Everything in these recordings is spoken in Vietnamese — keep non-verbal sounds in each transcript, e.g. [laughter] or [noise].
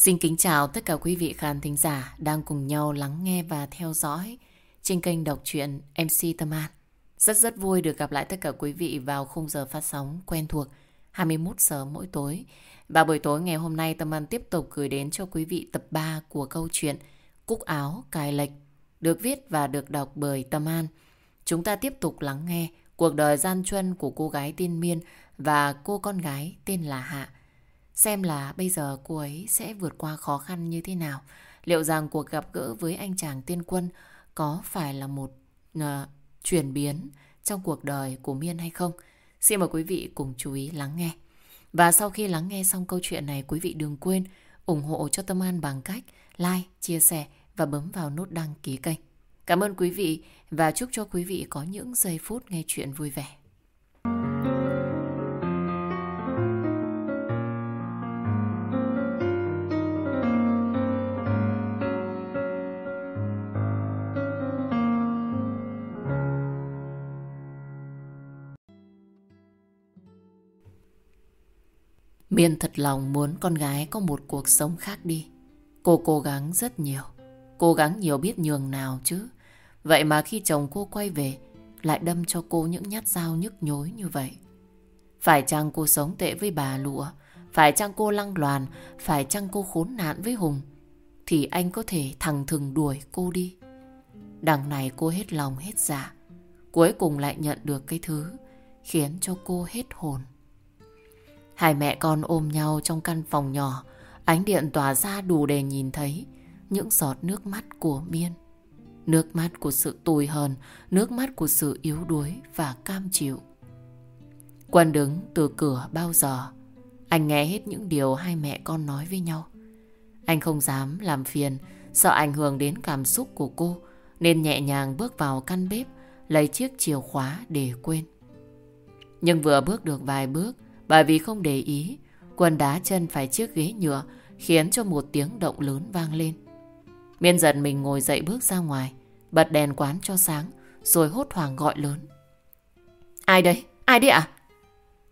Xin kính chào tất cả quý vị khán thính giả đang cùng nhau lắng nghe và theo dõi trên kênh đọc truyện MC Tâm An. Rất rất vui được gặp lại tất cả quý vị vào khung giờ phát sóng quen thuộc 21 giờ mỗi tối. Và buổi tối ngày hôm nay, Tâm An tiếp tục gửi đến cho quý vị tập 3 của câu chuyện Cúc áo cài lệch, được viết và được đọc bởi Tâm An. Chúng ta tiếp tục lắng nghe cuộc đời gian truân của cô gái tên Miên và cô con gái tên là Hạ. Xem là bây giờ cô ấy sẽ vượt qua khó khăn như thế nào. Liệu rằng cuộc gặp gỡ với anh chàng tiên quân có phải là một uh, chuyển biến trong cuộc đời của Miên hay không? Xin mời quý vị cùng chú ý lắng nghe. Và sau khi lắng nghe xong câu chuyện này, quý vị đừng quên ủng hộ cho Tâm An bằng cách like, chia sẻ và bấm vào nút đăng ký kênh. Cảm ơn quý vị và chúc cho quý vị có những giây phút nghe chuyện vui vẻ. Biên thật lòng muốn con gái có một cuộc sống khác đi. Cô cố gắng rất nhiều. Cố gắng nhiều biết nhường nào chứ. Vậy mà khi chồng cô quay về, lại đâm cho cô những nhát dao nhức nhối như vậy. Phải chăng cô sống tệ với bà lụa? Phải chăng cô lăng loàn? Phải chăng cô khốn nạn với Hùng? Thì anh có thể thằng thừng đuổi cô đi. Đằng này cô hết lòng hết dạ. Cuối cùng lại nhận được cái thứ khiến cho cô hết hồn. Hai mẹ con ôm nhau trong căn phòng nhỏ, ánh điện tỏa ra đủ để nhìn thấy những giọt nước mắt của Miên. Nước mắt của sự tủi hờn, nước mắt của sự yếu đuối và cam chịu. Quân đứng từ cửa bao giờ, anh nghe hết những điều hai mẹ con nói với nhau. Anh không dám làm phiền, sợ ảnh hưởng đến cảm xúc của cô, nên nhẹ nhàng bước vào căn bếp, lấy chiếc chìa khóa để quên. Nhưng vừa bước được vài bước, bởi vì không để ý, Quân đá chân phải chiếc ghế nhựa khiến cho một tiếng động lớn vang lên. Miên giật mình ngồi dậy bước ra ngoài, bật đèn quán cho sáng, rồi hốt hoảng gọi lớn. Ai đây? Ai đấy ạ?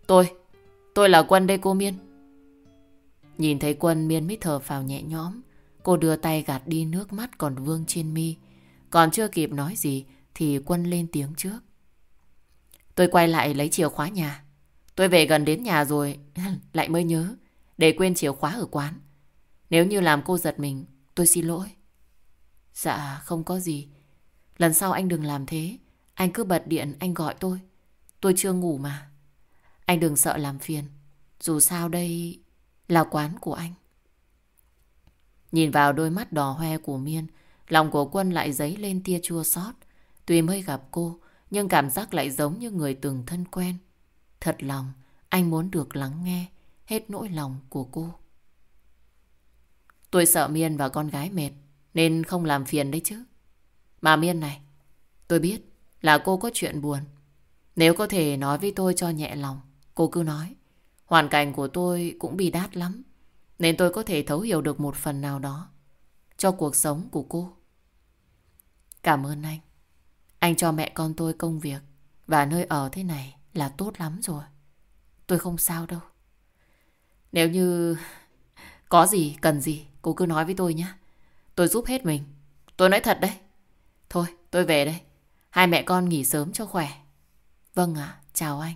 Tôi, tôi là Quân đây cô Miên. Nhìn thấy Quân Miên mới thở phào nhẹ nhõm. Cô đưa tay gạt đi nước mắt còn vương trên mi. Còn chưa kịp nói gì thì Quân lên tiếng trước. Tôi quay lại lấy chìa khóa nhà. Tôi về gần đến nhà rồi, [laughs] lại mới nhớ, để quên chìa khóa ở quán. Nếu như làm cô giật mình, tôi xin lỗi. Dạ, không có gì. Lần sau anh đừng làm thế. Anh cứ bật điện, anh gọi tôi. Tôi chưa ngủ mà. Anh đừng sợ làm phiền. Dù sao đây là quán của anh. Nhìn vào đôi mắt đỏ hoe của Miên, lòng của Quân lại dấy lên tia chua xót. Tuy mới gặp cô, nhưng cảm giác lại giống như người từng thân quen. Thật lòng, anh muốn được lắng nghe hết nỗi lòng của cô. Tôi sợ Miên và con gái mệt, nên không làm phiền đấy chứ. Mà Miên này, tôi biết là cô có chuyện buồn. Nếu có thể nói với tôi cho nhẹ lòng, cô cứ nói. Hoàn cảnh của tôi cũng bị đát lắm, nên tôi có thể thấu hiểu được một phần nào đó cho cuộc sống của cô. Cảm ơn anh. Anh cho mẹ con tôi công việc và nơi ở thế này là tốt lắm rồi. Tôi không sao đâu. Nếu như có gì, cần gì, cô cứ nói với tôi nhé. Tôi giúp hết mình. Tôi nói thật đấy. Thôi, tôi về đây. Hai mẹ con nghỉ sớm cho khỏe. Vâng ạ, chào anh.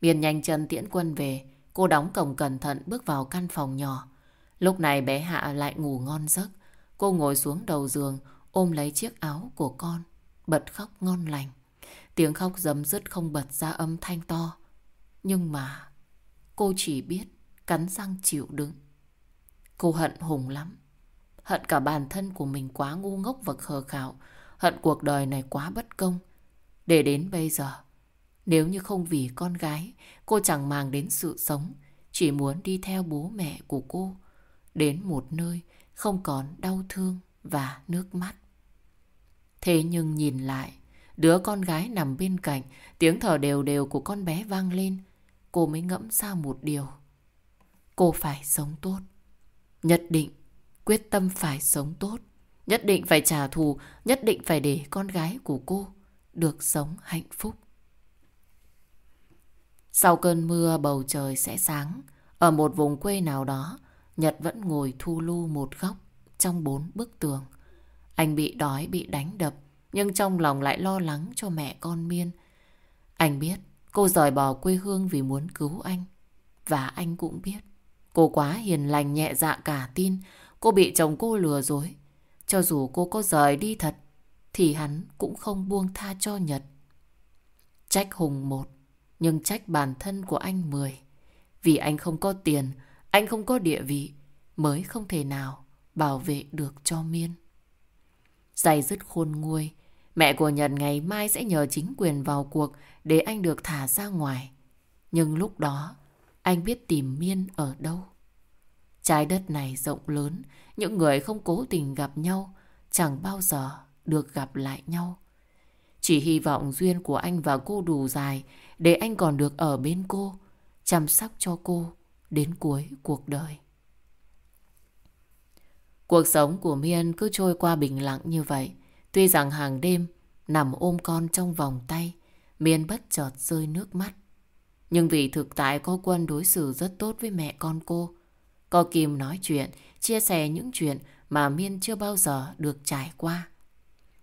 Biên nhanh chân tiễn quân về. Cô đóng cổng cẩn thận bước vào căn phòng nhỏ. Lúc này bé Hạ lại ngủ ngon giấc. Cô ngồi xuống đầu giường, ôm lấy chiếc áo của con, bật khóc ngon lành. Tiếng khóc dấm dứt không bật ra âm thanh to. Nhưng mà cô chỉ biết cắn răng chịu đựng. Cô hận Hùng lắm. Hận cả bản thân của mình quá ngu ngốc và khờ khạo. Hận cuộc đời này quá bất công. Để đến bây giờ, nếu như không vì con gái, cô chẳng màng đến sự sống. Chỉ muốn đi theo bố mẹ của cô. Đến một nơi không còn đau thương và nước mắt. Thế nhưng nhìn lại, Đứa con gái nằm bên cạnh, tiếng thở đều đều của con bé vang lên. Cô mới ngẫm ra một điều. Cô phải sống tốt. Nhất định, quyết tâm phải sống tốt. Nhất định phải trả thù, nhất định phải để con gái của cô được sống hạnh phúc. Sau cơn mưa bầu trời sẽ sáng. Ở một vùng quê nào đó, Nhật vẫn ngồi thu lu một góc trong bốn bức tường. Anh bị đói, bị đánh đập, nhưng trong lòng lại lo lắng cho mẹ con Miên. Anh biết cô rời bỏ quê hương vì muốn cứu anh. Và anh cũng biết cô quá hiền lành nhẹ dạ cả tin cô bị chồng cô lừa dối. Cho dù cô có rời đi thật thì hắn cũng không buông tha cho Nhật. Trách Hùng một, nhưng trách bản thân của anh mười. Vì anh không có tiền, anh không có địa vị, mới không thể nào bảo vệ được cho Miên. Dày dứt khôn nguôi, mẹ của Nhật ngày mai sẽ nhờ chính quyền vào cuộc để anh được thả ra ngoài. Nhưng lúc đó, anh biết tìm Miên ở đâu. Trái đất này rộng lớn, những người không cố tình gặp nhau chẳng bao giờ được gặp lại nhau. Chỉ hy vọng duyên của anh và cô đủ dài để anh còn được ở bên cô, chăm sóc cho cô đến cuối cuộc đời. Cuộc sống của Miên cứ trôi qua bình lặng như vậy. Tuy rằng hàng đêm nằm ôm con trong vòng tay, Miên bất chợt rơi nước mắt. Nhưng vì thực tại có quân đối xử rất tốt với mẹ con cô. Có Kim nói chuyện, chia sẻ những chuyện mà Miên chưa bao giờ được trải qua.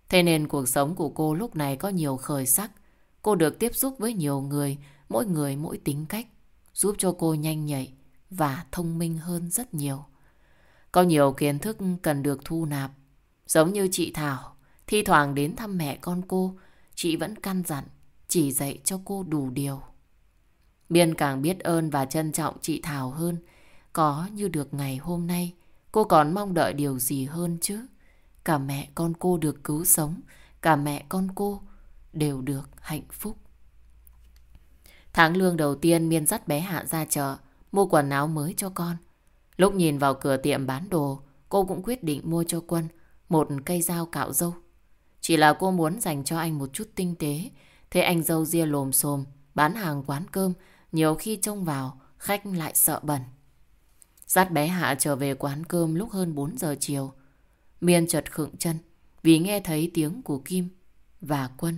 Thế nên cuộc sống của cô lúc này có nhiều khởi sắc. Cô được tiếp xúc với nhiều người, mỗi người mỗi tính cách, giúp cho cô nhanh nhạy và thông minh hơn rất nhiều. Có nhiều kiến thức cần được thu nạp. Giống như chị Thảo, thi thoảng đến thăm mẹ con cô, chị vẫn căn dặn, chỉ dạy cho cô đủ điều. Biên càng biết ơn và trân trọng chị Thảo hơn. Có như được ngày hôm nay, cô còn mong đợi điều gì hơn chứ? Cả mẹ con cô được cứu sống, cả mẹ con cô đều được hạnh phúc. Tháng lương đầu tiên Miên dắt bé Hạ ra chợ, mua quần áo mới cho con. Lúc nhìn vào cửa tiệm bán đồ, cô cũng quyết định mua cho Quân một cây dao cạo râu. Chỉ là cô muốn dành cho anh một chút tinh tế, thế anh dâu ria lồm xồm, bán hàng quán cơm, nhiều khi trông vào, khách lại sợ bẩn. Dắt bé Hạ trở về quán cơm lúc hơn 4 giờ chiều. Miên chợt khựng chân vì nghe thấy tiếng của Kim và Quân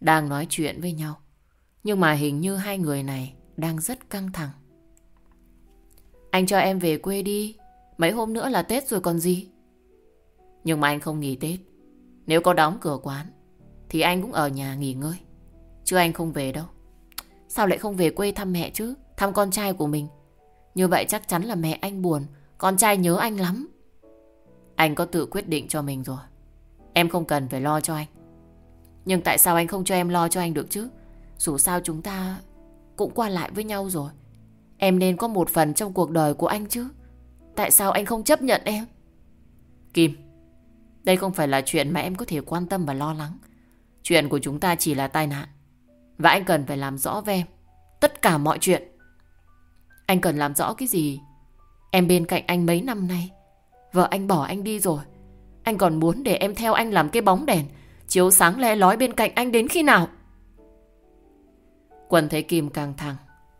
đang nói chuyện với nhau. Nhưng mà hình như hai người này đang rất căng thẳng. Anh cho em về quê đi. Mấy hôm nữa là Tết rồi còn gì. Nhưng mà anh không nghỉ Tết. Nếu có đóng cửa quán thì anh cũng ở nhà nghỉ ngơi. Chứ anh không về đâu. Sao lại không về quê thăm mẹ chứ? Thăm con trai của mình. Như vậy chắc chắn là mẹ anh buồn. Con trai nhớ anh lắm. Anh có tự quyết định cho mình rồi. Em không cần phải lo cho anh. Nhưng tại sao anh không cho em lo cho anh được chứ? Dù sao chúng ta cũng qua lại với nhau rồi. Em nên có một phần trong cuộc đời của anh chứ. Tại sao anh không chấp nhận em? Kim, đây không phải là chuyện mà em có thể quan tâm và lo lắng. Chuyện của chúng ta chỉ là tai nạn. Và anh cần phải làm rõ với em tất cả mọi chuyện. Anh cần làm rõ cái gì? Em bên cạnh anh mấy năm nay. Vợ anh bỏ anh đi rồi. Anh còn muốn để em theo anh làm cái bóng đèn chiếu sáng le lói bên cạnh anh đến khi nào? Quân thấy Kim càng thẳng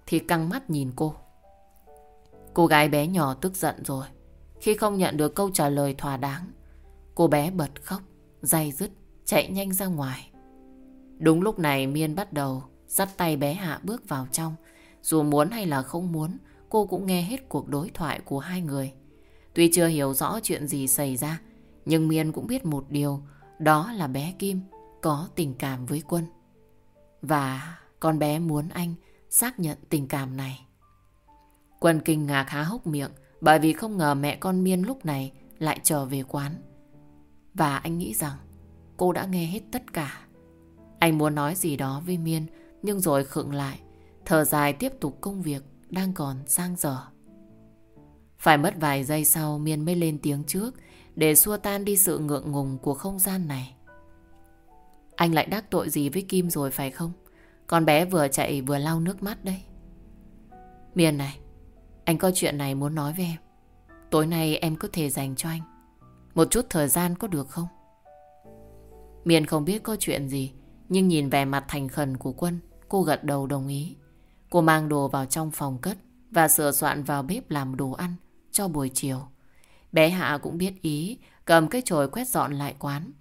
thì căng mắt nhìn cô. Cô gái bé nhỏ tức giận rồi. Khi không nhận được câu trả lời thỏa đáng, cô bé bật khóc, day dứt, chạy nhanh ra ngoài. Đúng lúc này Miên bắt đầu dắt tay bé Hạ bước vào trong. Dù muốn hay là không muốn, cô cũng nghe hết cuộc đối thoại của hai người. Tuy chưa hiểu rõ chuyện gì xảy ra, nhưng Miên cũng biết một điều, đó là bé Kim có tình cảm với Quân. Và con bé muốn anh xác nhận tình cảm này. Quân kinh ngạc há hốc miệng bởi vì không ngờ mẹ con Miên lúc này lại trở về quán. Và anh nghĩ rằng cô đã nghe hết tất cả. Anh muốn nói gì đó với Miên nhưng rồi khựng lại, thở dài tiếp tục công việc đang còn sang dở. Phải mất vài giây sau Miên mới lên tiếng trước để xua tan đi sự ngượng ngùng của không gian này. Anh lại đắc tội gì với Kim rồi phải không? Con bé vừa chạy vừa lau nước mắt đây. Miền này, anh có chuyện này muốn nói với em. Tối nay em có thể dành cho anh. Một chút thời gian có được không? Miền không biết có chuyện gì, nhưng nhìn vẻ mặt thành khẩn của Quân, cô gật đầu đồng ý. Cô mang đồ vào trong phòng cất và sửa soạn vào bếp làm đồ ăn cho buổi chiều. Bé Hạ cũng biết ý, cầm cái chổi quét dọn lại quán.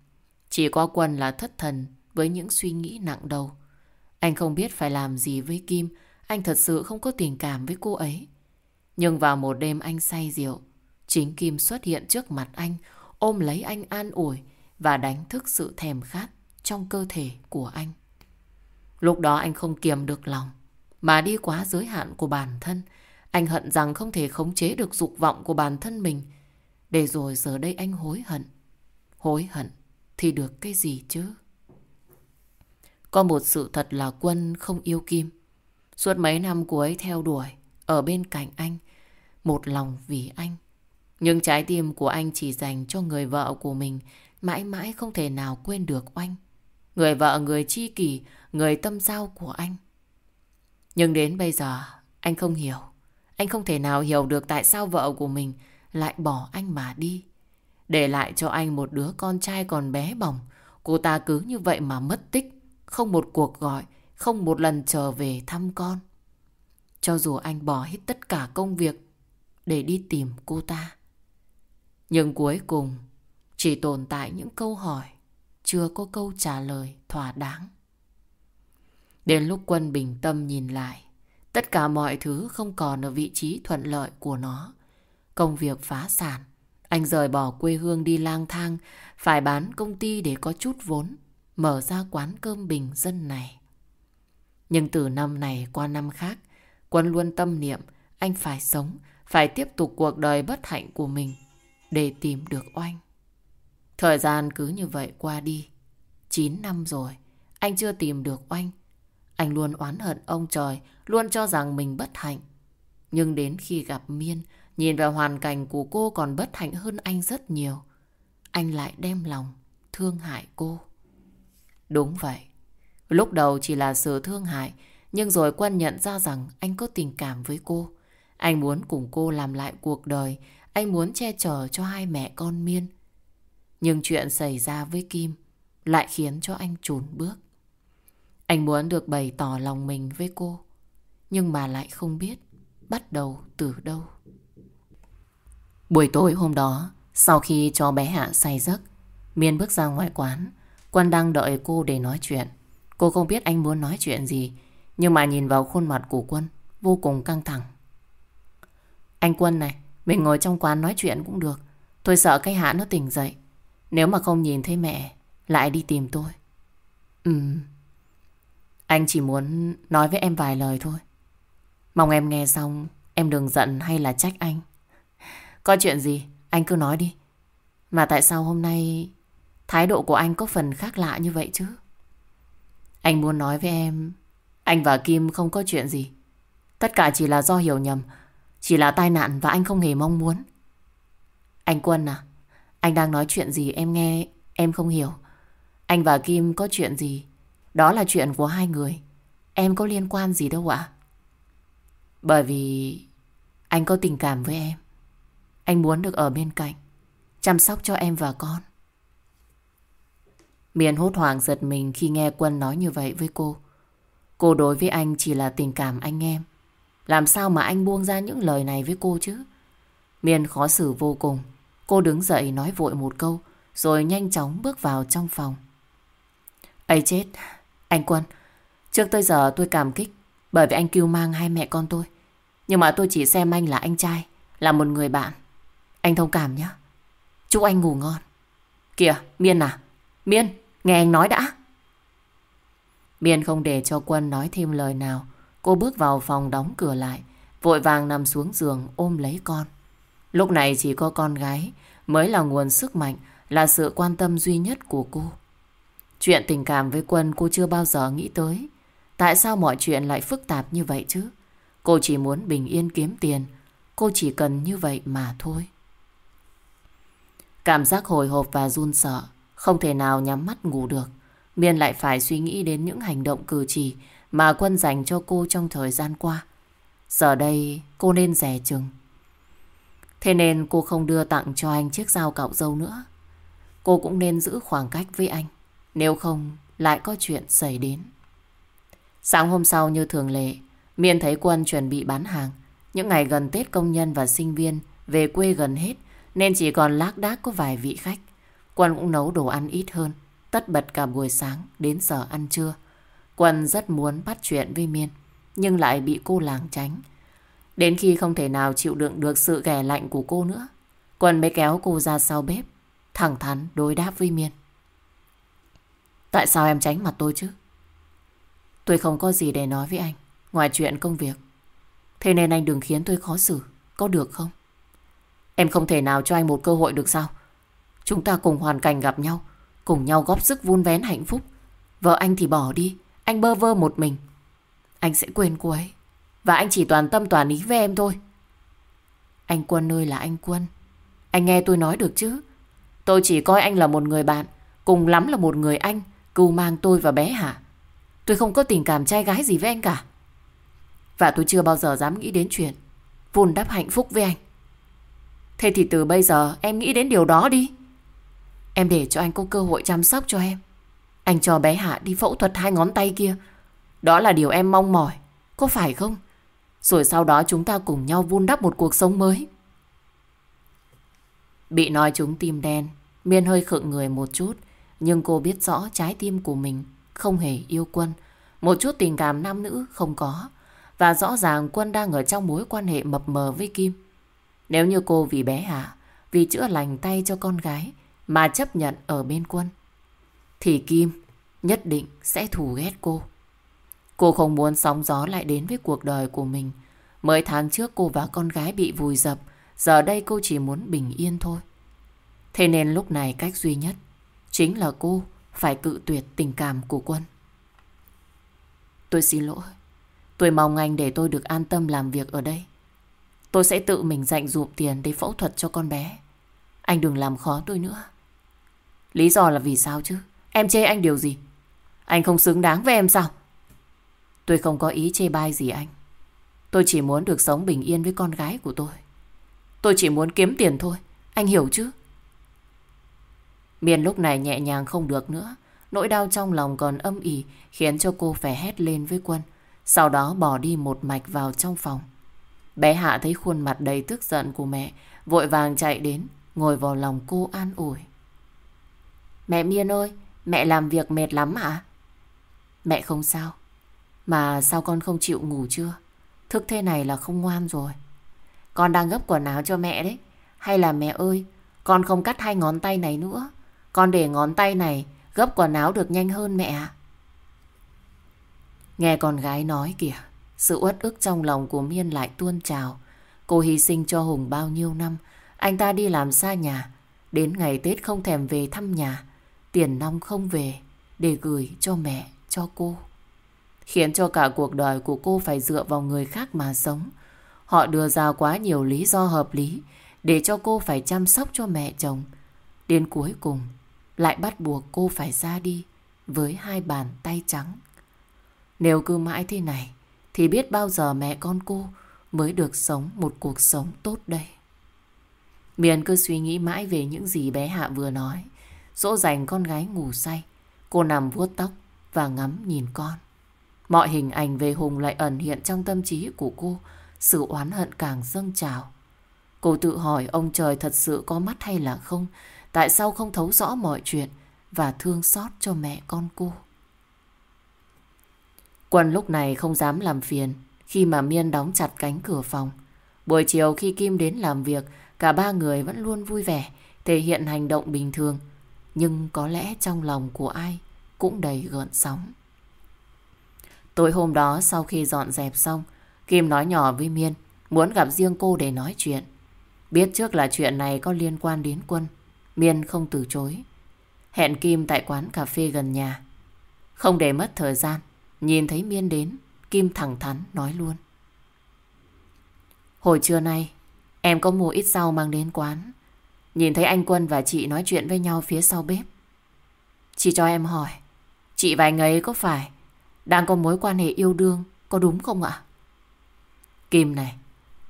Chỉ có Quân là thất thần với những suy nghĩ nặng đầu. Anh không biết phải làm gì với Kim, anh thật sự không có tình cảm với cô ấy. Nhưng vào một đêm anh say rượu, chính Kim xuất hiện trước mặt anh, ôm lấy anh an ủi và đánh thức sự thèm khát trong cơ thể của anh. Lúc đó anh không kiềm được lòng, mà đi quá giới hạn của bản thân. Anh hận rằng không thể khống chế được dục vọng của bản thân mình. Để rồi giờ đây anh hối hận. Hối hận thì được cái gì chứ? Có một sự thật là Quân không yêu Kim. Suốt mấy năm cô ấy theo đuổi, ở bên cạnh anh, một lòng vì anh. Nhưng trái tim của anh chỉ dành cho người vợ của mình, mãi mãi không thể nào quên được anh. Người vợ, người chi kỷ, người tâm giao của anh. Nhưng đến bây giờ, anh không hiểu. Anh không thể nào hiểu được tại sao vợ của mình lại bỏ anh mà đi. Để lại cho anh một đứa con trai còn bé bỏng. Cô ta cứ như vậy mà mất tích. Không một cuộc gọi, không một lần trở về thăm con. Cho dù anh bỏ hết tất cả công việc để đi tìm cô ta. Nhưng cuối cùng chỉ tồn tại những câu hỏi, chưa có câu trả lời thỏa đáng. Đến lúc quân bình tâm nhìn lại, tất cả mọi thứ không còn ở vị trí thuận lợi của nó. Công việc phá sản, anh rời bỏ quê hương đi lang thang, phải bán công ty để có chút vốn, mở ra quán cơm bình dân này. Nhưng từ năm này qua năm khác, Quân luôn tâm niệm anh phải sống, phải tiếp tục cuộc đời bất hạnh của mình để tìm được oanh. Thời gian cứ như vậy qua đi. 9 năm rồi, anh chưa tìm được oanh. Anh luôn oán hận ông trời, luôn cho rằng mình bất hạnh. Nhưng đến khi gặp Miên, nhìn vào hoàn cảnh của cô còn bất hạnh hơn anh rất nhiều. Anh lại đem lòng, thương hại cô. Đúng vậy. Lúc đầu chỉ là sự thương hại, nhưng rồi Quân nhận ra rằng anh có tình cảm với cô. Anh muốn cùng cô làm lại cuộc đời, anh muốn che chở cho hai mẹ con Miên. Nhưng chuyện xảy ra với Kim lại khiến cho anh trùn bước. Anh muốn được bày tỏ lòng mình với cô, nhưng mà lại không biết bắt đầu từ đâu. Buổi tối hôm đó, sau khi cho bé Hạ say giấc, Miên bước ra ngoài quán. Quân đang đợi cô để nói chuyện. Cô không biết anh muốn nói chuyện gì, nhưng mà nhìn vào khuôn mặt của Quân, vô cùng căng thẳng. Anh Quân này, mình ngồi trong quán nói chuyện cũng được. Tôi sợ cái Hạ nó tỉnh dậy. Nếu mà không nhìn thấy mẹ, lại đi tìm tôi. Ừm. Anh chỉ muốn nói với em vài lời thôi. Mong em nghe xong, em đừng giận hay là trách anh. Có chuyện gì, anh cứ nói đi. Mà tại sao hôm nay thái độ của anh có phần khác lạ như vậy chứ? Anh muốn nói với em, anh và Kim không có chuyện gì. Tất cả chỉ là do hiểu nhầm, chỉ là tai nạn và anh không hề mong muốn. Anh Quân à, anh đang nói chuyện gì em nghe, em không hiểu. Anh và Kim có chuyện gì? Đó là chuyện của hai người. Em có liên quan gì đâu ạ? Bởi vì anh có tình cảm với em. Anh muốn được ở bên cạnh, chăm sóc cho em và con. Miền hốt hoảng giật mình khi nghe Quân nói như vậy với cô. Cô đối với anh chỉ là tình cảm anh em. Làm sao mà anh buông ra những lời này với cô chứ? Miền khó xử vô cùng. Cô đứng dậy nói vội một câu, rồi nhanh chóng bước vào trong phòng. ấy chết, anh Quân, trước tới giờ tôi cảm kích bởi vì anh cứu mang hai mẹ con tôi. Nhưng mà tôi chỉ xem anh là anh trai, là một người bạn. Anh thông cảm nhé. Chúc anh ngủ ngon. Kìa, Miên à, Miên, nghe anh nói đã. Miên không để cho Quân nói thêm lời nào. Cô bước vào phòng đóng cửa lại, vội vàng nằm xuống giường ôm lấy con. Lúc này chỉ có con gái mới là nguồn sức mạnh, là sự quan tâm duy nhất của cô. Chuyện tình cảm với Quân cô chưa bao giờ nghĩ tới. Tại sao mọi chuyện lại phức tạp như vậy chứ? Cô chỉ muốn bình yên kiếm tiền. Cô chỉ cần như vậy mà thôi. Cảm giác hồi hộp và run sợ. Không thể nào nhắm mắt ngủ được. Miên lại phải suy nghĩ đến những hành động cử chỉ mà Quân dành cho cô trong thời gian qua. Giờ đây cô nên rẻ chừng. Thế nên cô không đưa tặng cho anh chiếc dao cạo dâu nữa. Cô cũng nên giữ khoảng cách với anh. Nếu không lại có chuyện xảy đến. Sáng hôm sau như thường lệ, Miên thấy Quân chuẩn bị bán hàng. Những ngày gần Tết công nhân và sinh viên về quê gần hết nên chỉ còn lác đác có vài vị khách. Quân cũng nấu đồ ăn ít hơn, tất bật cả buổi sáng đến giờ ăn trưa. Quân rất muốn bắt chuyện với Miên, nhưng lại bị cô làng tránh. Đến khi không thể nào chịu đựng được sự ghẻ lạnh của cô nữa, Quân mới kéo cô ra sau bếp, thẳng thắn đối đáp với Miên. Tại sao em tránh mặt tôi chứ? Tôi không có gì để nói với anh, ngoài chuyện công việc. Thế nên anh đừng khiến tôi khó xử, có được không? Em không thể nào cho anh một cơ hội được sao? Chúng ta cùng hoàn cảnh gặp nhau, cùng nhau góp sức vun vén hạnh phúc. Vợ anh thì bỏ đi, anh bơ vơ một mình. Anh sẽ quên cô ấy. Và anh chỉ toàn tâm toàn ý với em thôi. Anh Quân ơi là anh Quân. Anh nghe tôi nói được chứ. Tôi chỉ coi anh là một người bạn, cùng lắm là một người anh, cưu mang tôi và bé hả Tôi không có tình cảm trai gái gì với anh cả. Và tôi chưa bao giờ dám nghĩ đến chuyện vun đắp hạnh phúc với anh. Thế thì từ bây giờ em nghĩ đến điều đó đi. Em để cho anh có cơ hội chăm sóc cho em. Anh cho bé Hạ đi phẫu thuật hai ngón tay kia. Đó là điều em mong mỏi. Có phải không? Rồi sau đó chúng ta cùng nhau vun đắp một cuộc sống mới. Bị nói chúng tim đen, Miên hơi khựng người một chút. Nhưng cô biết rõ trái tim của mình không hề yêu Quân. Một chút tình cảm nam nữ không có. Và rõ ràng Quân đang ở trong mối quan hệ mập mờ với Kim. Nếu như cô vì bé Hạ, vì chữa lành tay cho con gái mà chấp nhận ở bên Quân, thì Kim nhất định sẽ thù ghét cô. Cô không muốn sóng gió lại đến với cuộc đời của mình. Mới tháng trước cô và con gái bị vùi dập, giờ đây cô chỉ muốn bình yên thôi. Thế nên lúc này cách duy nhất chính là cô phải cự tuyệt tình cảm của Quân. Tôi xin lỗi. Tôi mong anh để tôi được an tâm làm việc ở đây. Tôi sẽ tự mình dành dụm tiền để phẫu thuật cho con bé. Anh đừng làm khó tôi nữa. Lý do là vì sao chứ? Em chê anh điều gì? Anh không xứng đáng với em sao? Tôi không có ý chê bai gì anh. Tôi chỉ muốn được sống bình yên với con gái của tôi. Tôi chỉ muốn kiếm tiền thôi. Anh hiểu chứ? Miền lúc này nhẹ nhàng không được nữa. Nỗi đau trong lòng còn âm ỉ khiến cho cô phải hét lên với quân. Sau đó bỏ đi một mạch vào trong phòng. Bé Hạ thấy khuôn mặt đầy tức giận của mẹ, vội vàng chạy đến, ngồi vào lòng cô an ủi. Mẹ Miên ơi, mẹ làm việc mệt lắm hả? Mẹ không sao. Mà sao con không chịu ngủ chưa? Thức thế này là không ngoan rồi. Con đang gấp quần áo cho mẹ đấy. Hay là mẹ ơi, con không cắt hai ngón tay này nữa. Con để ngón tay này gấp quần áo được nhanh hơn mẹ ạ. Nghe con gái nói kìa, sự uất ức trong lòng của Miên lại tuôn trào. Cô hy sinh cho Hùng bao nhiêu năm, anh ta đi làm xa nhà, đến ngày Tết không thèm về thăm nhà, tiền nong không về để gửi cho mẹ, cho cô. Khiến cho cả cuộc đời của cô phải dựa vào người khác mà sống. Họ đưa ra quá nhiều lý do hợp lý để cho cô phải chăm sóc cho mẹ chồng. Đến cuối cùng, lại bắt buộc cô phải ra đi với hai bàn tay trắng. Nếu cứ mãi thế này, thì biết bao giờ mẹ con cô mới được sống một cuộc sống tốt đây. Miền cứ suy nghĩ mãi về những gì bé Hạ vừa nói. Dỗ dành con gái ngủ say. Cô nằm vuốt tóc và ngắm nhìn con. Mọi hình ảnh về Hùng lại ẩn hiện trong tâm trí của cô. Sự oán hận càng dâng trào. Cô tự hỏi ông trời thật sự có mắt hay là không? Tại sao không thấu rõ mọi chuyện và thương xót cho mẹ con cô? Quân lúc này không dám làm phiền khi mà Miên đóng chặt cánh cửa phòng. Buổi chiều khi Kim đến làm việc, cả ba người vẫn luôn vui vẻ, thể hiện hành động bình thường. Nhưng có lẽ trong lòng của ai cũng đầy gợn sóng. Tối hôm đó sau khi dọn dẹp xong, Kim nói nhỏ với Miên, muốn gặp riêng cô để nói chuyện. Biết trước là chuyện này có liên quan đến Quân, Miên không từ chối. Hẹn Kim tại quán cà phê gần nhà. Không để mất thời gian, Nhìn thấy Miên đến, Kim thẳng thắn nói luôn. Hồi trưa nay, em có mua ít rau mang đến quán. Nhìn thấy anh Quân và chị nói chuyện với nhau phía sau bếp. Chị cho em hỏi, chị và anh ấy có phải đang có mối quan hệ yêu đương, có đúng không ạ? Kim này,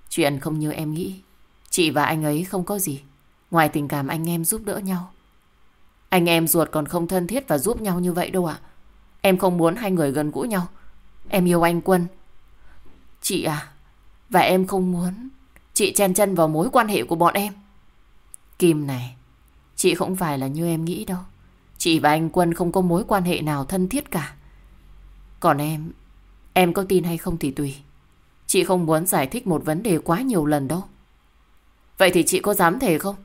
chuyện không như em nghĩ. Chị và anh ấy không có gì, ngoài tình cảm anh em giúp đỡ nhau. Anh em ruột còn không thân thiết và giúp nhau như vậy đâu ạ. Em không muốn hai người gần gũi nhau. Em yêu anh Quân. Chị à, và em không muốn chị chen chân vào mối quan hệ của bọn em. Kim này, chị không phải là như em nghĩ đâu. Chị và anh Quân không có mối quan hệ nào thân thiết cả. Còn em, em có tin hay không thì tùy. Chị không muốn giải thích một vấn đề quá nhiều lần đâu. Vậy thì chị có dám thề không?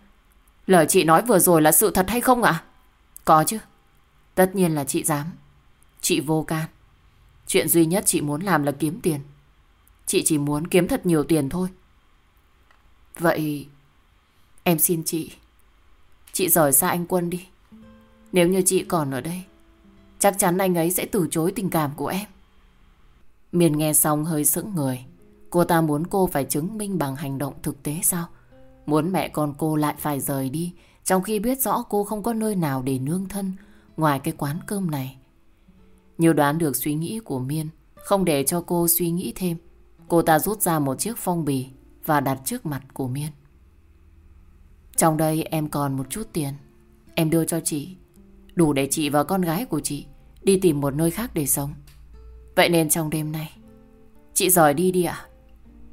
Lời chị nói vừa rồi là sự thật hay không ạ? Có chứ. Tất nhiên là chị dám. Chị vô can. Chuyện duy nhất chị muốn làm là kiếm tiền. Chị chỉ muốn kiếm thật nhiều tiền thôi. Vậy em xin chị. Chị rời xa anh Quân đi. Nếu như chị còn ở đây, chắc chắn anh ấy sẽ từ chối tình cảm của em. Miền nghe xong hơi sững người. Cô ta muốn cô phải chứng minh bằng hành động thực tế sao? Muốn mẹ con cô lại phải rời đi, trong khi biết rõ cô không có nơi nào để nương thân ngoài cái quán cơm này. Nhiều đoán được suy nghĩ của Miên, không để cho cô suy nghĩ thêm. Cô ta rút ra một chiếc phong bì và đặt trước mặt của Miên. Trong đây em còn một chút tiền. Em đưa cho chị. Đủ để chị và con gái của chị đi tìm một nơi khác để sống. Vậy nên trong đêm nay, chị rời đi đi ạ.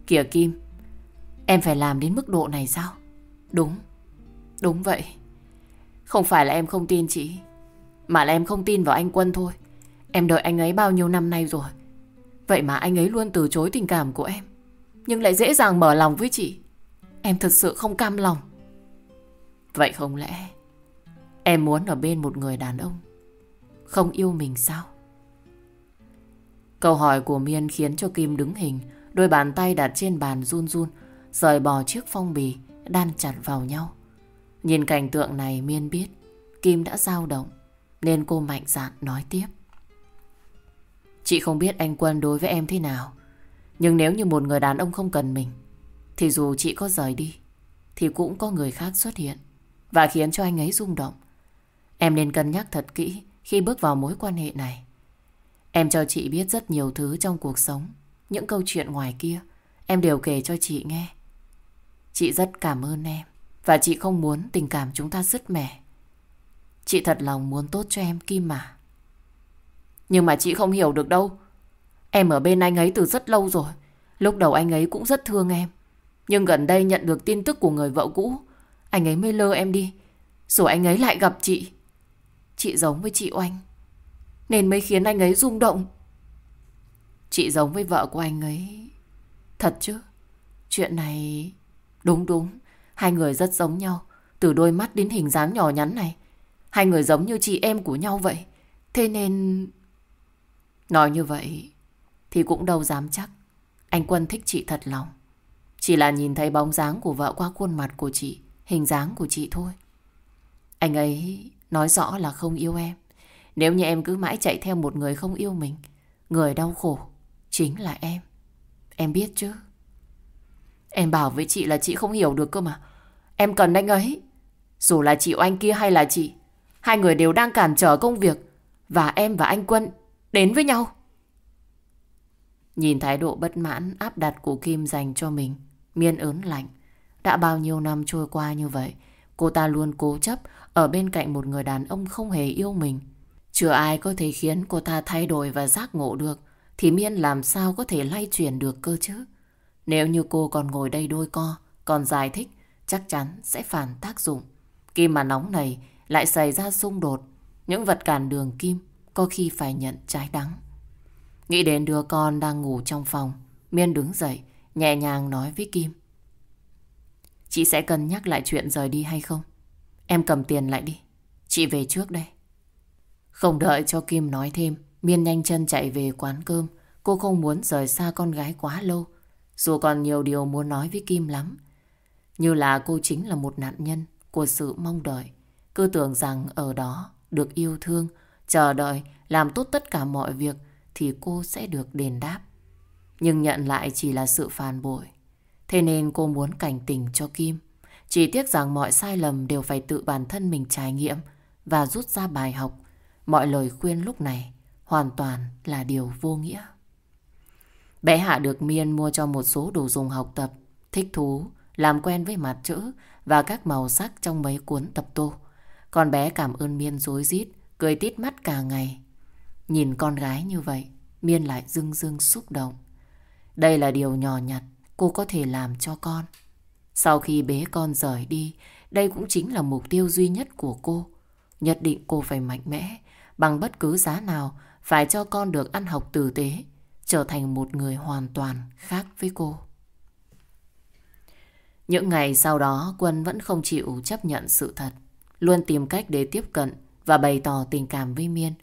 Kìa Kim, em phải làm đến mức độ này sao? Đúng, đúng vậy. Không phải là em không tin chị, mà là em không tin vào anh Quân thôi. Em đợi anh ấy bao nhiêu năm nay rồi. Vậy mà anh ấy luôn từ chối tình cảm của em. Nhưng lại dễ dàng mở lòng với chị. Em thật sự không cam lòng. Vậy không lẽ em muốn ở bên một người đàn ông không yêu mình sao? Câu hỏi của Miên khiến cho Kim đứng hình, đôi bàn tay đặt trên bàn run run, rời bỏ chiếc phong bì đan chặt vào nhau. Nhìn cảnh tượng này Miên biết Kim đã dao động, nên cô mạnh dạn nói tiếp. Chị không biết anh Quân đối với em thế nào, nhưng nếu như một người đàn ông không cần mình, thì dù chị có rời đi, thì cũng có người khác xuất hiện và khiến cho anh ấy rung động. Em nên cân nhắc thật kỹ khi bước vào mối quan hệ này. Em cho chị biết rất nhiều thứ trong cuộc sống. Những câu chuyện ngoài kia, em đều kể cho chị nghe. Chị rất cảm ơn em, và chị không muốn tình cảm chúng ta dứt mẻ. Chị thật lòng muốn tốt cho em Kim mà. Nhưng mà chị không hiểu được đâu. Em ở bên anh ấy từ rất lâu rồi. Lúc đầu anh ấy cũng rất thương em. Nhưng gần đây nhận được tin tức của người vợ cũ, anh ấy mới lơ em đi. Rồi anh ấy lại gặp chị. Chị giống với chị Oanh. Nên mới khiến anh ấy rung động. Chị giống với vợ của anh ấy. Thật chứ? Chuyện này... Đúng đúng. Hai người rất giống nhau. Từ đôi mắt đến hình dáng nhỏ nhắn này. Hai người giống như chị em của nhau vậy. Thế nên... Nói như vậy thì cũng đâu dám chắc. Anh Quân thích chị thật lòng. Chỉ là nhìn thấy bóng dáng của vợ qua khuôn mặt của chị, hình dáng của chị thôi. Anh ấy nói rõ là không yêu em. Nếu như em cứ mãi chạy theo một người không yêu mình, người đau khổ chính là em. Em biết chứ? Em bảo với chị là chị không hiểu được cơ mà. Em cần anh ấy. Dù là chị oanh kia hay là chị, hai người đều đang cản trở công việc và em và anh Quân đến với nhau. Nhìn thái độ bất mãn áp đặt của Kim dành cho mình, miên ớn lạnh. Đã bao nhiêu năm trôi qua như vậy, cô ta luôn cố chấp ở bên cạnh một người đàn ông không hề yêu mình. Chưa ai có thể khiến cô ta thay đổi và giác ngộ được, thì Miên làm sao có thể lay chuyển được cơ chứ? Nếu như cô còn ngồi đây đôi co, còn giải thích, chắc chắn sẽ phản tác dụng. Kim mà nóng này lại xảy ra xung đột, những vật cản đường Kim có khi phải nhận trái đắng. Nghĩ đến đứa con đang ngủ trong phòng, Miên đứng dậy, nhẹ nhàng nói với Kim. Chị sẽ cân nhắc lại chuyện rời đi hay không? Em cầm tiền lại đi, chị về trước đây. Không đợi cho Kim nói thêm, Miên nhanh chân chạy về quán cơm. Cô không muốn rời xa con gái quá lâu, dù còn nhiều điều muốn nói với Kim lắm. Như là cô chính là một nạn nhân của sự mong đợi. Cứ tưởng rằng ở đó được yêu thương, chờ đợi, làm tốt tất cả mọi việc thì cô sẽ được đền đáp. Nhưng nhận lại chỉ là sự phản bội. Thế nên cô muốn cảnh tỉnh cho Kim. Chỉ tiếc rằng mọi sai lầm đều phải tự bản thân mình trải nghiệm và rút ra bài học. Mọi lời khuyên lúc này hoàn toàn là điều vô nghĩa. Bé Hạ được Miên mua cho một số đồ dùng học tập, thích thú, làm quen với mặt chữ và các màu sắc trong mấy cuốn tập tô. Con bé cảm ơn Miên dối rít cười tít mắt cả ngày. Nhìn con gái như vậy, Miên lại dưng dưng xúc động. Đây là điều nhỏ nhặt cô có thể làm cho con. Sau khi bế con rời đi, đây cũng chính là mục tiêu duy nhất của cô. Nhất định cô phải mạnh mẽ, bằng bất cứ giá nào, phải cho con được ăn học tử tế, trở thành một người hoàn toàn khác với cô. Những ngày sau đó Quân vẫn không chịu chấp nhận sự thật, luôn tìm cách để tiếp cận và bày tỏ tình cảm với Miên.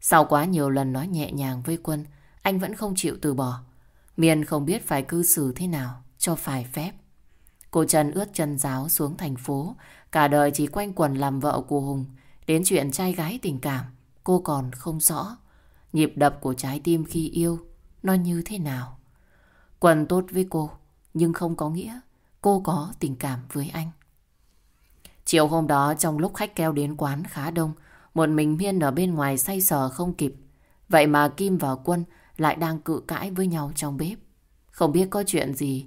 Sau quá nhiều lần nói nhẹ nhàng với Quân, anh vẫn không chịu từ bỏ. Miên không biết phải cư xử thế nào cho phải phép. Cô Trần ướt chân giáo xuống thành phố, cả đời chỉ quanh quần làm vợ của Hùng. Đến chuyện trai gái tình cảm, cô còn không rõ. Nhịp đập của trái tim khi yêu, nó như thế nào? Quần tốt với cô, nhưng không có nghĩa cô có tình cảm với anh. Chiều hôm đó trong lúc khách keo đến quán khá đông, một mình Miên ở bên ngoài say sờ không kịp. Vậy mà Kim và Quân lại đang cự cãi với nhau trong bếp. Không biết có chuyện gì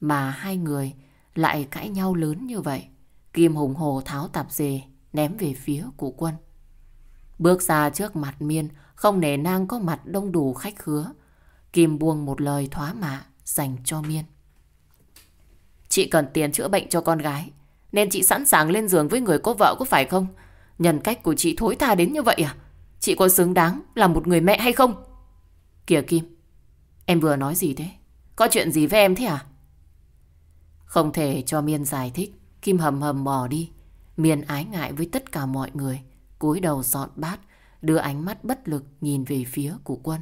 mà hai người lại cãi nhau lớn như vậy. Kim hùng hồ tháo tạp dề ném về phía của Quân. Bước ra trước mặt Miên, không nể nang có mặt đông đủ khách khứa. Kim buông một lời thoá mạ dành cho Miên. Chị cần tiền chữa bệnh cho con gái, nên chị sẵn sàng lên giường với người có vợ có phải không? Nhân cách của chị thối tha đến như vậy à? Chị có xứng đáng là một người mẹ hay không? Kìa Kim, em vừa nói gì thế? Có chuyện gì với em thế à? Không thể cho Miên giải thích, Kim hầm hầm bỏ đi. Miên ái ngại với tất cả mọi người, cúi đầu dọn bát, đưa ánh mắt bất lực nhìn về phía của quân.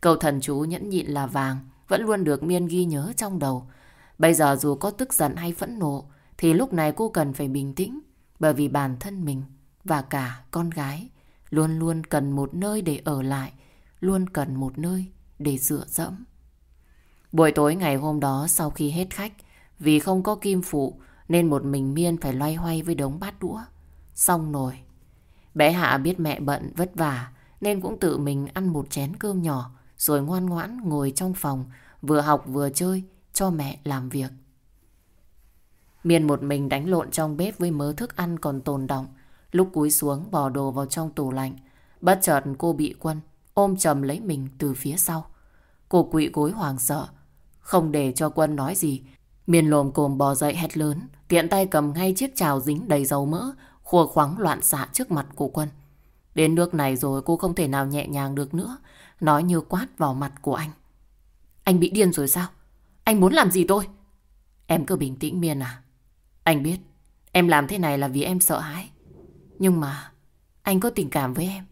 Câu thần chú nhẫn nhịn là vàng, vẫn luôn được Miên ghi nhớ trong đầu. Bây giờ dù có tức giận hay phẫn nộ, thì lúc này cô cần phải bình tĩnh, bởi vì bản thân mình và cả con gái luôn luôn cần một nơi để ở lại, luôn cần một nơi để dựa dẫm. Buổi tối ngày hôm đó sau khi hết khách, vì không có kim phụ nên một mình Miên phải loay hoay với đống bát đũa. Xong nồi. Bé Hạ biết mẹ bận vất vả nên cũng tự mình ăn một chén cơm nhỏ rồi ngoan ngoãn ngồi trong phòng vừa học vừa chơi cho mẹ làm việc. Miên một mình đánh lộn trong bếp với mớ thức ăn còn tồn động. Lúc cúi xuống bỏ đồ vào trong tủ lạnh. Bất chợt cô bị quân ôm chầm lấy mình từ phía sau. Cô quỵ gối hoàng sợ. Không để cho quân nói gì. Miên lồm cồm bò dậy hét lớn. Tiện tay cầm ngay chiếc chào dính đầy dầu mỡ. Khua khoáng loạn xạ trước mặt của quân. Đến nước này rồi cô không thể nào nhẹ nhàng được nữa. Nói như quát vào mặt của anh. Anh bị điên rồi sao? Anh muốn làm gì tôi? Em cứ bình tĩnh Miên à. Anh biết, em làm thế này là vì em sợ hãi. Nhưng mà, anh có tình cảm với em.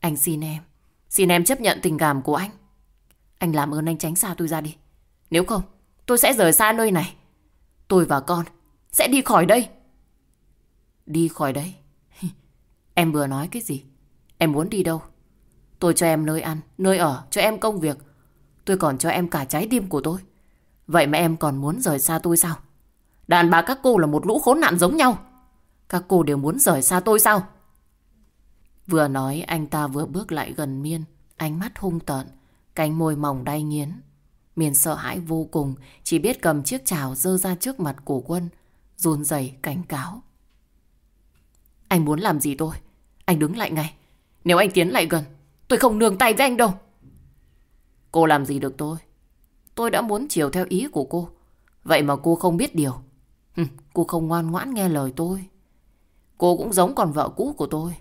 Anh xin em, xin em chấp nhận tình cảm của anh. Anh làm ơn anh tránh xa tôi ra đi. Nếu không, tôi sẽ rời xa nơi này. Tôi và con sẽ đi khỏi đây. Đi khỏi đây? [laughs] em vừa nói cái gì? Em muốn đi đâu? Tôi cho em nơi ăn, nơi ở, cho em công việc. Tôi còn cho em cả trái tim của tôi. Vậy mà em còn muốn rời xa tôi sao? Đàn bà các cô là một lũ khốn nạn giống nhau. Các cô đều muốn rời xa tôi sao? Vừa nói anh ta vừa bước lại gần Miên, ánh mắt hung tợn, cánh môi mỏng đay nghiến. Miên sợ hãi vô cùng, chỉ biết cầm chiếc chảo dơ ra trước mặt của quân, run rẩy cảnh cáo. Anh muốn làm gì tôi? Anh đứng lại ngay. Nếu anh tiến lại gần, tôi không nương tay với anh đâu. Cô làm gì được tôi? Tôi đã muốn chiều theo ý của cô. Vậy mà cô không biết điều. cô không ngoan ngoãn nghe lời tôi. Cô cũng giống con vợ cũ của tôi.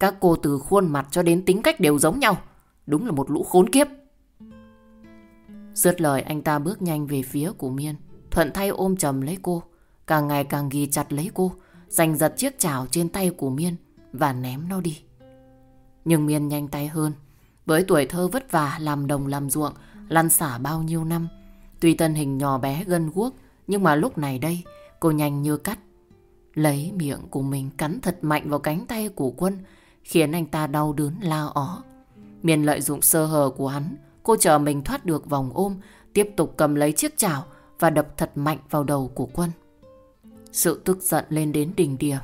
Các cô từ khuôn mặt cho đến tính cách đều giống nhau. Đúng là một lũ khốn kiếp. Dứt lời anh ta bước nhanh về phía của Miên. Thuận thay ôm chầm lấy cô. Càng ngày càng ghi chặt lấy cô. Giành giật chiếc chảo trên tay của Miên và ném nó đi. Nhưng Miên nhanh tay hơn. Với tuổi thơ vất vả làm đồng làm ruộng, lăn xả bao nhiêu năm. Tuy thân hình nhỏ bé gân guốc, nhưng mà lúc này đây, cô nhanh như cắt. Lấy miệng của mình cắn thật mạnh vào cánh tay của quân, khiến anh ta đau đớn la ó. Miền lợi dụng sơ hở của hắn, cô chờ mình thoát được vòng ôm, tiếp tục cầm lấy chiếc chảo và đập thật mạnh vào đầu của quân. Sự tức giận lên đến đỉnh điểm.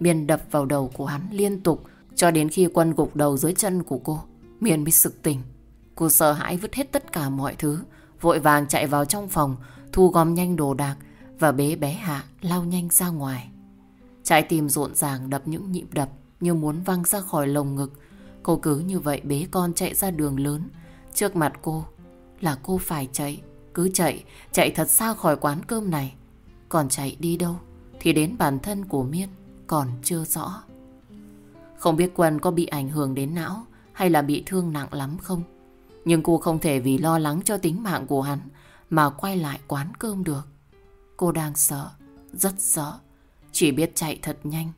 Miền đập vào đầu của hắn liên tục cho đến khi quân gục đầu dưới chân của cô. Miền mới sực tỉnh. Cô sợ hãi vứt hết tất cả mọi thứ, vội vàng chạy vào trong phòng, thu gom nhanh đồ đạc và bế bé Hạ lao nhanh ra ngoài. Trái tim rộn ràng đập những nhịp đập như muốn văng ra khỏi lồng ngực. Cô cứ như vậy bế con chạy ra đường lớn. Trước mặt cô là cô phải chạy, cứ chạy, chạy thật xa khỏi quán cơm này. Còn chạy đi đâu thì đến bản thân của Miên còn chưa rõ. Không biết Quân có bị ảnh hưởng đến não hay là bị thương nặng lắm không? Nhưng cô không thể vì lo lắng cho tính mạng của hắn mà quay lại quán cơm được. Cô đang sợ, rất sợ. Chỉ biết chạy thật nhanh,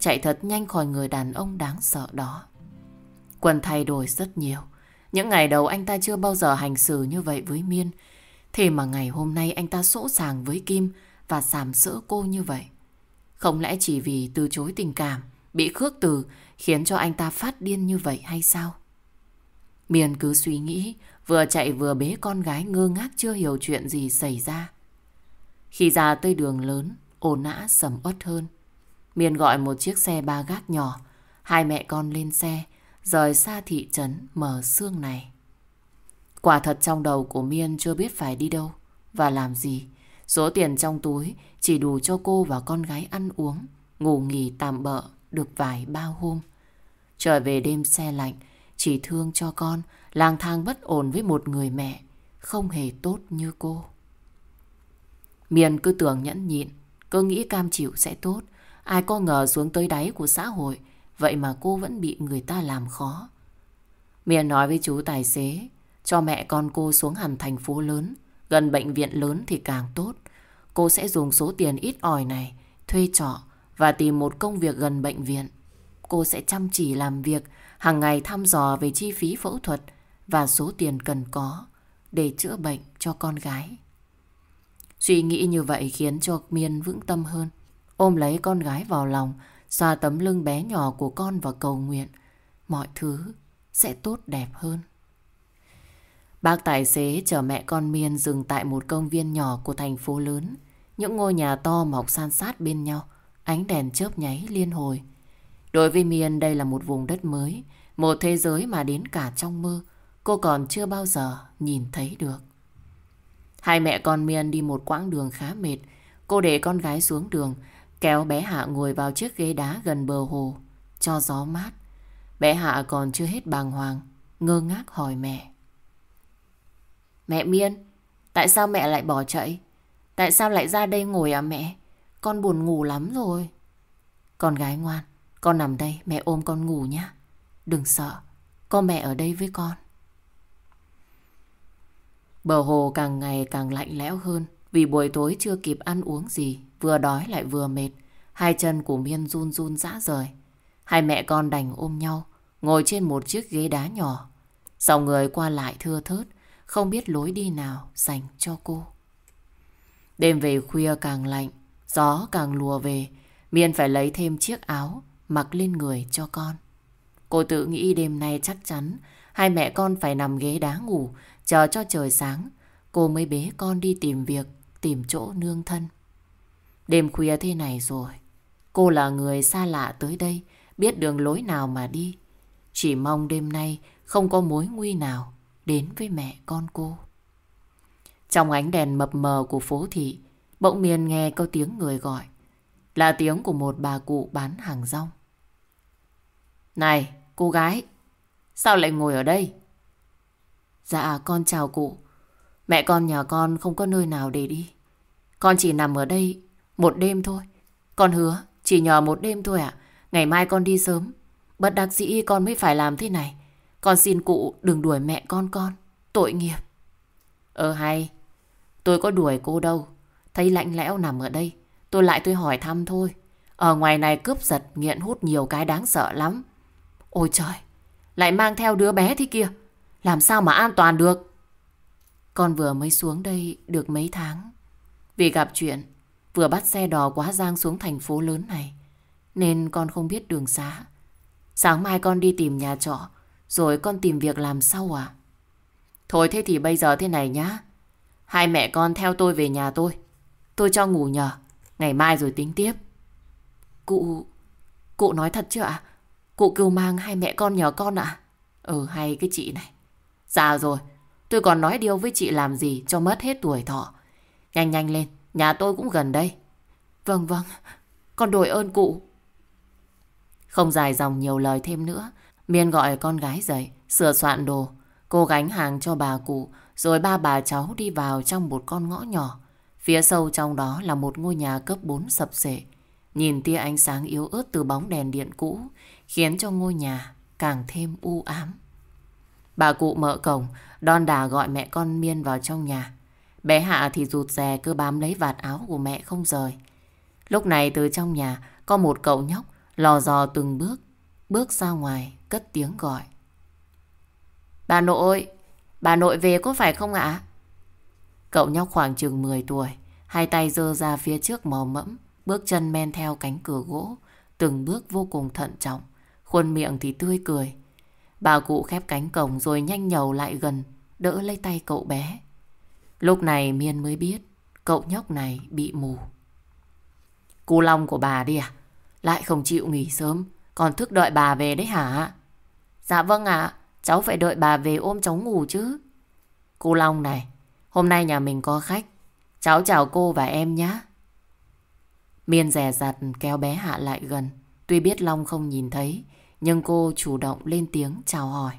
chạy thật nhanh khỏi người đàn ông đáng sợ đó. Quân thay đổi rất nhiều. Những ngày đầu anh ta chưa bao giờ hành xử như vậy với Miên. Thế mà ngày hôm nay anh ta sỗ sàng với Kim và sàm sỡ cô như vậy. Không lẽ chỉ vì từ chối tình cảm, bị khước từ khiến cho anh ta phát điên như vậy hay sao? Miên cứ suy nghĩ, vừa chạy vừa bế con gái ngơ ngác chưa hiểu chuyện gì xảy ra. Khi ra tới đường lớn, ồn nã sầm uất hơn. Miên gọi một chiếc xe ba gác nhỏ, hai mẹ con lên xe, rời xa thị trấn mở xương này. Quả thật trong đầu của Miên chưa biết phải đi đâu và làm gì. Số tiền trong túi chỉ đủ cho cô và con gái ăn uống, ngủ nghỉ tạm bợ được vài ba hôm. Trở về đêm xe lạnh, chỉ thương cho con, lang thang bất ổn với một người mẹ, không hề tốt như cô. Miên cứ tưởng nhẫn nhịn, cứ nghĩ cam chịu sẽ tốt. Ai có ngờ xuống tới đáy của xã hội, vậy mà cô vẫn bị người ta làm khó. Miền nói với chú tài xế, cho mẹ con cô xuống hẳn thành phố lớn, gần bệnh viện lớn thì càng tốt. Cô sẽ dùng số tiền ít ỏi này, thuê trọ và tìm một công việc gần bệnh viện. Cô sẽ chăm chỉ làm việc, hàng ngày thăm dò về chi phí phẫu thuật và số tiền cần có để chữa bệnh cho con gái. Suy nghĩ như vậy khiến cho Miên vững tâm hơn. Ôm lấy con gái vào lòng, xoa tấm lưng bé nhỏ của con và cầu nguyện. Mọi thứ sẽ tốt đẹp hơn. Bác tài xế chở mẹ con Miên dừng tại một công viên nhỏ của thành phố lớn. Những ngôi nhà to mọc san sát bên nhau, ánh đèn chớp nháy liên hồi. Đối với Miên đây là một vùng đất mới, một thế giới mà đến cả trong mơ cô còn chưa bao giờ nhìn thấy được. Hai mẹ con Miên đi một quãng đường khá mệt. Cô để con gái xuống đường, kéo bé Hạ ngồi vào chiếc ghế đá gần bờ hồ, cho gió mát. Bé Hạ còn chưa hết bàng hoàng, ngơ ngác hỏi mẹ. Mẹ Miên, tại sao mẹ lại bỏ chạy? Tại sao lại ra đây ngồi à mẹ? Con buồn ngủ lắm rồi. Con gái ngoan, con nằm đây, mẹ ôm con ngủ nhé. Đừng sợ, có mẹ ở đây với con. Bờ hồ càng ngày càng lạnh lẽo hơn vì buổi tối chưa kịp ăn uống gì, vừa đói lại vừa mệt. Hai chân của Miên run run rã rời. Hai mẹ con đành ôm nhau, ngồi trên một chiếc ghế đá nhỏ. Dòng người qua lại thưa thớt, không biết lối đi nào dành cho cô. Đêm về khuya càng lạnh, gió càng lùa về, Miên phải lấy thêm chiếc áo mặc lên người cho con. Cô tự nghĩ đêm nay chắc chắn hai mẹ con phải nằm ghế đá ngủ Chờ cho trời sáng, cô mới bế con đi tìm việc, tìm chỗ nương thân. Đêm khuya thế này rồi, cô là người xa lạ tới đây, biết đường lối nào mà đi. Chỉ mong đêm nay không có mối nguy nào đến với mẹ con cô. Trong ánh đèn mập mờ của phố thị, bỗng miền nghe có tiếng người gọi. Là tiếng của một bà cụ bán hàng rong. Này, cô gái, sao lại ngồi ở đây? Dạ con chào cụ Mẹ con nhà con không có nơi nào để đi Con chỉ nằm ở đây một đêm thôi. Con hứa chỉ nhờ một đêm thôi ạ. Ngày mai con đi sớm. Bất đắc dĩ con mới phải làm thế này. Con xin cụ đừng đuổi mẹ con con. Tội nghiệp. Ờ hay. Tôi có đuổi cô đâu. Thấy lạnh lẽo nằm ở đây. Tôi lại tôi hỏi thăm thôi. Ở ngoài này cướp giật nghiện hút nhiều cái đáng sợ lắm. Ôi trời. Lại mang theo đứa bé thế kia. Làm sao mà an toàn được? Con vừa mới xuống đây được mấy tháng. Vì gặp chuyện, vừa bắt xe đò quá giang xuống thành phố lớn này. Nên con không biết đường xá. Sáng mai con đi tìm nhà trọ, rồi con tìm việc làm sau à? Thôi thế thì bây giờ thế này nhá. Hai mẹ con theo tôi về nhà tôi. Tôi cho ngủ nhờ. Ngày mai rồi tính tiếp. Cụ... Cụ nói thật chứ ạ? Cụ kêu mang hai mẹ con nhờ con ạ? À? Ừ hay cái chị này. Dạ rồi, tôi còn nói điều với chị làm gì cho mất hết tuổi thọ. Nhanh nhanh lên, nhà tôi cũng gần đây. Vâng vâng, con đổi ơn cụ. Không dài dòng nhiều lời thêm nữa, Miên gọi con gái dậy, sửa soạn đồ. Cô gánh hàng cho bà cụ, rồi ba bà cháu đi vào trong một con ngõ nhỏ. Phía sâu trong đó là một ngôi nhà cấp 4 sập sệ. Nhìn tia ánh sáng yếu ớt từ bóng đèn điện cũ, khiến cho ngôi nhà càng thêm u ám. Bà cụ mở cổng, đon đà gọi mẹ con Miên vào trong nhà. Bé Hạ thì rụt rè cứ bám lấy vạt áo của mẹ không rời. Lúc này từ trong nhà có một cậu nhóc lò dò từng bước, bước ra ngoài cất tiếng gọi. Bà nội, bà nội về có phải không ạ? Cậu nhóc khoảng chừng 10 tuổi, hai tay dơ ra phía trước mò mẫm, bước chân men theo cánh cửa gỗ, từng bước vô cùng thận trọng, khuôn miệng thì tươi cười. Bà cụ khép cánh cổng rồi nhanh nhầu lại gần, đỡ lấy tay cậu bé. Lúc này Miên mới biết cậu nhóc này bị mù. Cú Long của bà đi à? Lại không chịu nghỉ sớm, còn thức đợi bà về đấy hả? Dạ vâng ạ, cháu phải đợi bà về ôm cháu ngủ chứ. Cô Long này, hôm nay nhà mình có khách. Cháu chào cô và em nhé. Miên rè rặt kéo bé Hạ lại gần. Tuy biết Long không nhìn thấy, nhưng cô chủ động lên tiếng chào hỏi.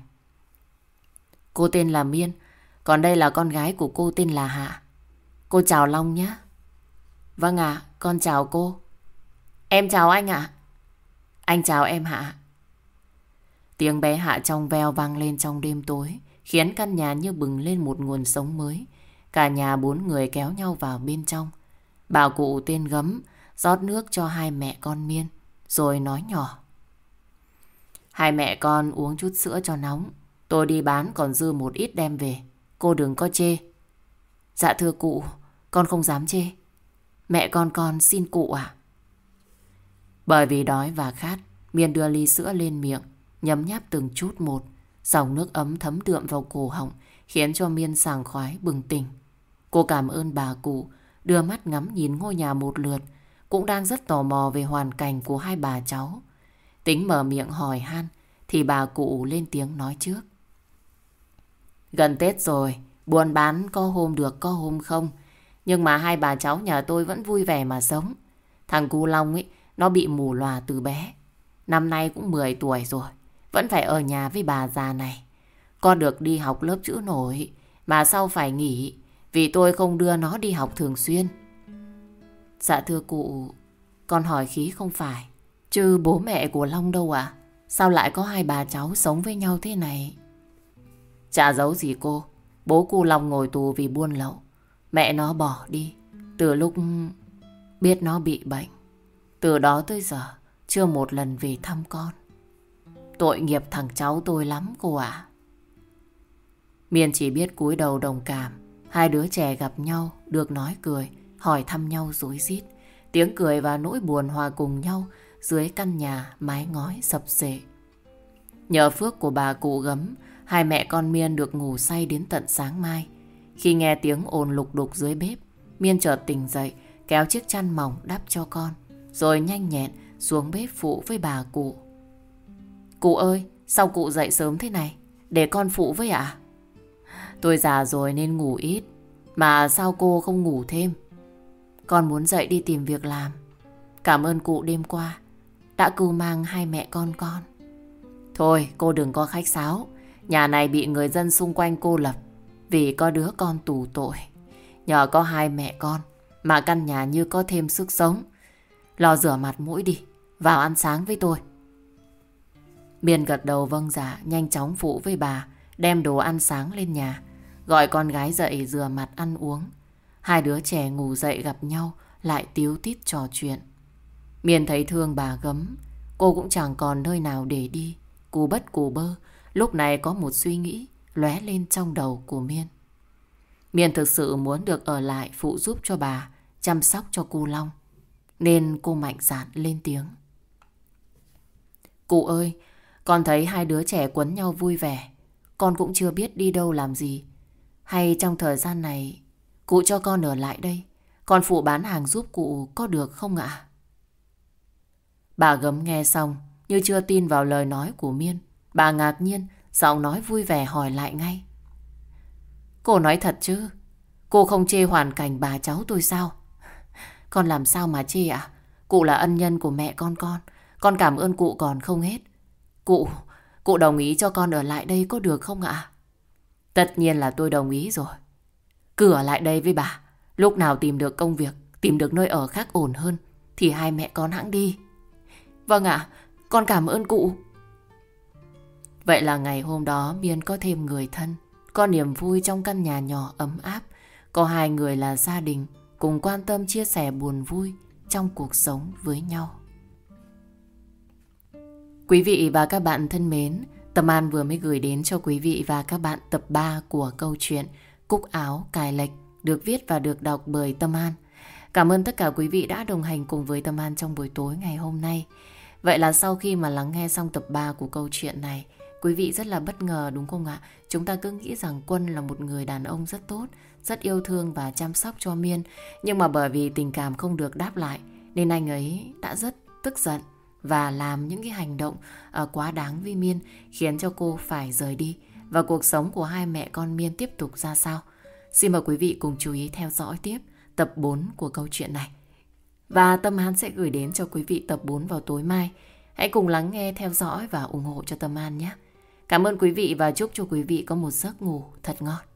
Cô tên là Miên, còn đây là con gái của cô tên là Hạ. Cô chào Long nhé. Vâng ạ, con chào cô. Em chào anh ạ. Anh chào em Hạ. Tiếng bé Hạ trong veo vang lên trong đêm tối, khiến căn nhà như bừng lên một nguồn sống mới. Cả nhà bốn người kéo nhau vào bên trong. Bà cụ tên Gấm rót nước cho hai mẹ con Miên, rồi nói nhỏ. Hai mẹ con uống chút sữa cho nóng. Tôi đi bán còn dư một ít đem về. Cô đừng có chê. Dạ thưa cụ, con không dám chê. Mẹ con con xin cụ à? Bởi vì đói và khát, Miên đưa ly sữa lên miệng, nhấm nháp từng chút một. Dòng nước ấm thấm đượm vào cổ họng, khiến cho Miên sàng khoái bừng tỉnh. Cô cảm ơn bà cụ, đưa mắt ngắm nhìn ngôi nhà một lượt, cũng đang rất tò mò về hoàn cảnh của hai bà cháu. Tính mở miệng hỏi han, thì bà cụ lên tiếng nói trước. Gần Tết rồi, buôn bán có hôm được có hôm không. Nhưng mà hai bà cháu nhà tôi vẫn vui vẻ mà sống. Thằng Cú Long ấy, nó bị mù lòa từ bé. Năm nay cũng 10 tuổi rồi, vẫn phải ở nhà với bà già này. Con được đi học lớp chữ nổi, mà sau phải nghỉ, vì tôi không đưa nó đi học thường xuyên. Dạ thưa cụ, con hỏi khí không phải. Chứ bố mẹ của Long đâu ạ? Sao lại có hai bà cháu sống với nhau thế này? Chả giấu gì cô. Bố cu Long ngồi tù vì buôn lậu. Mẹ nó bỏ đi. Từ lúc biết nó bị bệnh. Từ đó tới giờ chưa một lần về thăm con. Tội nghiệp thằng cháu tôi lắm cô ạ. Miên chỉ biết cúi đầu đồng cảm. Hai đứa trẻ gặp nhau, được nói cười, hỏi thăm nhau rối rít. Tiếng cười và nỗi buồn hòa cùng nhau dưới căn nhà mái ngói sập sệ. Nhờ phước của bà cụ gấm, hai mẹ con Miên được ngủ say đến tận sáng mai. Khi nghe tiếng ồn lục đục dưới bếp, Miên chợt tỉnh dậy, kéo chiếc chăn mỏng đắp cho con, rồi nhanh nhẹn xuống bếp phụ với bà cụ. Cụ ơi, sao cụ dậy sớm thế này? Để con phụ với ạ? Tôi già rồi nên ngủ ít, mà sao cô không ngủ thêm? Con muốn dậy đi tìm việc làm. Cảm ơn cụ đêm qua đã cưu mang hai mẹ con con. Thôi cô đừng có khách sáo. Nhà này bị người dân xung quanh cô lập vì có đứa con tù tội. Nhờ có hai mẹ con mà căn nhà như có thêm sức sống. Lo rửa mặt mũi đi, vào ăn sáng với tôi. Biên gật đầu vâng dạ, nhanh chóng phụ với bà, đem đồ ăn sáng lên nhà. Gọi con gái dậy rửa mặt ăn uống. Hai đứa trẻ ngủ dậy gặp nhau, lại tiếu tít trò chuyện. Miền thấy thương bà gấm, cô cũng chẳng còn nơi nào để đi. Cú bất cù bơ, lúc này có một suy nghĩ lóe lên trong đầu của Miên. Miên thực sự muốn được ở lại phụ giúp cho bà, chăm sóc cho cô Long. Nên cô mạnh dạn lên tiếng. Cụ ơi, con thấy hai đứa trẻ quấn nhau vui vẻ. Con cũng chưa biết đi đâu làm gì. Hay trong thời gian này, cụ cho con ở lại đây. Con phụ bán hàng giúp cụ có được không ạ? Bà gấm nghe xong, như chưa tin vào lời nói của Miên. Bà ngạc nhiên, giọng nói vui vẻ hỏi lại ngay. Cô nói thật chứ? Cô không chê hoàn cảnh bà cháu tôi sao? Con làm sao mà chê ạ? Cụ là ân nhân của mẹ con con. Con cảm ơn cụ còn không hết. Cụ, cụ đồng ý cho con ở lại đây có được không ạ? Tất nhiên là tôi đồng ý rồi. Cứ ở lại đây với bà. Lúc nào tìm được công việc, tìm được nơi ở khác ổn hơn, thì hai mẹ con hãng đi. Vâng ạ, con cảm ơn cụ. Vậy là ngày hôm đó Miên có thêm người thân, có niềm vui trong căn nhà nhỏ ấm áp, có hai người là gia đình cùng quan tâm chia sẻ buồn vui trong cuộc sống với nhau. Quý vị và các bạn thân mến, Tâm An vừa mới gửi đến cho quý vị và các bạn tập 3 của câu chuyện Cúc áo cài lệch được viết và được đọc bởi Tâm An. Cảm ơn tất cả quý vị đã đồng hành cùng với Tâm An trong buổi tối ngày hôm nay. Vậy là sau khi mà lắng nghe xong tập 3 của câu chuyện này, quý vị rất là bất ngờ đúng không ạ? Chúng ta cứ nghĩ rằng Quân là một người đàn ông rất tốt, rất yêu thương và chăm sóc cho Miên. Nhưng mà bởi vì tình cảm không được đáp lại, nên anh ấy đã rất tức giận và làm những cái hành động à, quá đáng với Miên khiến cho cô phải rời đi và cuộc sống của hai mẹ con Miên tiếp tục ra sao. Xin mời quý vị cùng chú ý theo dõi tiếp tập 4 của câu chuyện này. Và Tâm An sẽ gửi đến cho quý vị tập 4 vào tối mai. Hãy cùng lắng nghe, theo dõi và ủng hộ cho Tâm An nhé. Cảm ơn quý vị và chúc cho quý vị có một giấc ngủ thật ngon.